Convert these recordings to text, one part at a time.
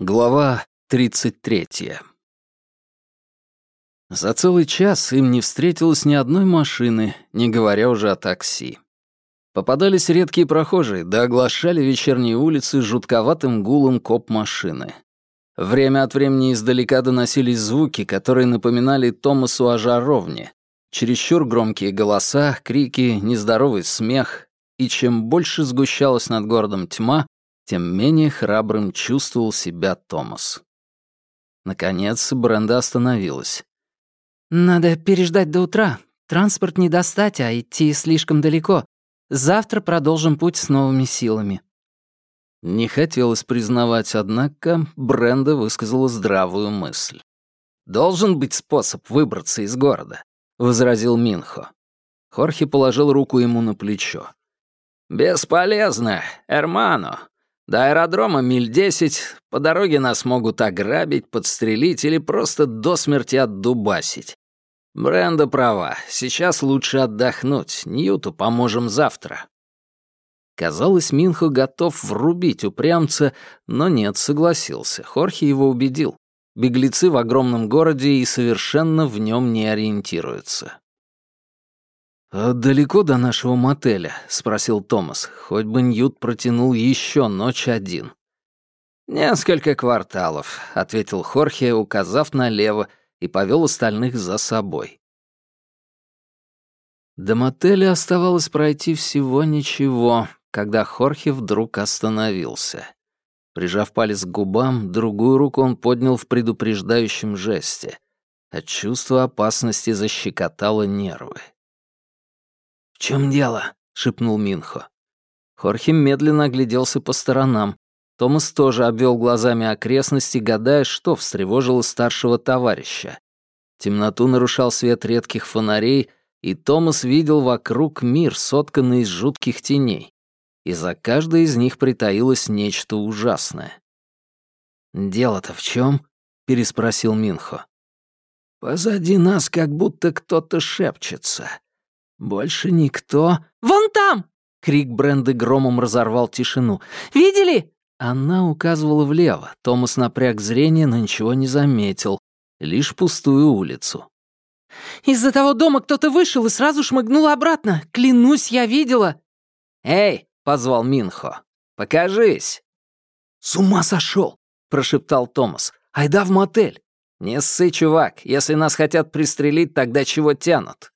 Глава 33. За целый час им не встретилось ни одной машины, не говоря уже о такси. Попадались редкие прохожие, да оглашали вечерние улицы жутковатым гулом коп-машины. Время от времени издалека доносились звуки, которые напоминали Томасу о жаровне. Чересчур громкие голоса, крики, нездоровый смех. И чем больше сгущалась над городом тьма, тем менее храбрым чувствовал себя Томас. Наконец, Бренда остановилась. «Надо переждать до утра. Транспорт не достать, а идти слишком далеко. Завтра продолжим путь с новыми силами». Не хотелось признавать, однако Бренда высказала здравую мысль. «Должен быть способ выбраться из города», — возразил Минхо. Хорхе положил руку ему на плечо. «Бесполезно, Эрмано. До аэродрома миль десять, по дороге нас могут ограбить, подстрелить или просто до смерти отдубасить. Бренда права, сейчас лучше отдохнуть, Ньюту поможем завтра. Казалось, Минхо готов врубить упрямца, но нет, согласился. Хорхе его убедил. Беглецы в огромном городе и совершенно в нем не ориентируются. «А «Далеко до нашего мотеля?» — спросил Томас. Хоть бы Ньют протянул еще ночь один. «Несколько кварталов», — ответил Хорхе, указав налево, и повел остальных за собой. До мотеля оставалось пройти всего ничего, когда Хорхе вдруг остановился. Прижав палец к губам, другую руку он поднял в предупреждающем жесте. От чувства опасности защекотало нервы. «В чем дело?» — шепнул Минхо. Хорхе медленно огляделся по сторонам. Томас тоже обвел глазами окрестности, гадая, что встревожило старшего товарища. Темноту нарушал свет редких фонарей, и Томас видел вокруг мир, сотканный из жутких теней. И за каждой из них притаилось нечто ужасное. «Дело-то в чем? переспросил Минхо. «Позади нас как будто кто-то шепчется. Больше никто... «Вон там!» — крик Бренды громом разорвал тишину. «Видели?» Она указывала влево. Томас напряг зрение, но ничего не заметил. Лишь пустую улицу. «Из-за того дома кто-то вышел и сразу шмыгнул обратно. Клянусь, я видела!» «Эй!» — позвал Минхо. «Покажись!» «С ума сошел!» — прошептал Томас. «Айда в мотель!» «Не ссы, чувак. Если нас хотят пристрелить, тогда чего тянут?»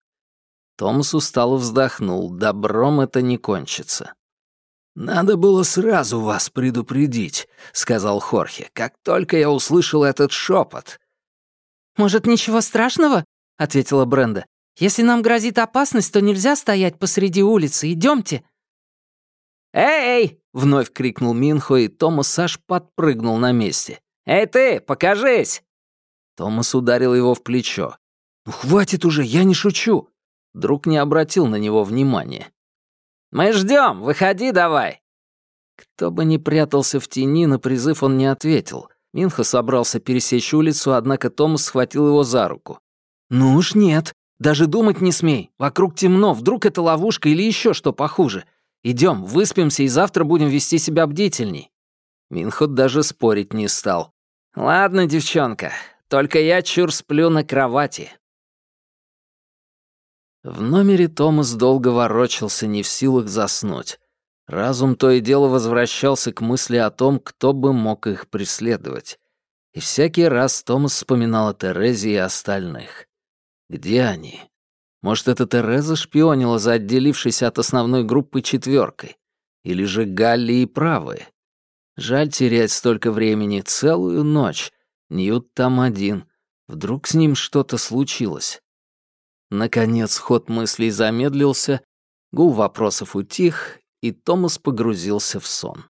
Томас устало вздохнул. Добром это не кончится. «Надо было сразу вас предупредить», — сказал Хорхе, «как только я услышал этот шепот. «Может, ничего страшного?» — ответила Бренда. «Если нам грозит опасность, то нельзя стоять посреди улицы. Идемте. «Эй!» — вновь крикнул Минхо, и Томас аж подпрыгнул на месте. «Эй ты, покажись!» Томас ударил его в плечо. «Ну хватит уже, я не шучу!» Друг не обратил на него внимания. «Мы ждем, выходи давай!» Кто бы ни прятался в тени, на призыв он не ответил. Минха собрался пересечь улицу, однако Томас схватил его за руку. «Ну уж нет, даже думать не смей. Вокруг темно, вдруг это ловушка или еще что похуже. Идем, выспимся и завтра будем вести себя бдительней». Минхот даже спорить не стал. «Ладно, девчонка, только я чур сплю на кровати. В номере Томас долго ворочался, не в силах заснуть. Разум то и дело возвращался к мысли о том, кто бы мог их преследовать. И всякий раз Томас вспоминал о Терезе и остальных. Где они? Может, это Тереза шпионила за отделившейся от основной группы четверкой? Или же Галли и правые? Жаль терять столько времени, целую ночь. Ньют там один. Вдруг с ним что-то случилось? Наконец ход мыслей замедлился, гул вопросов утих, и Томас погрузился в сон.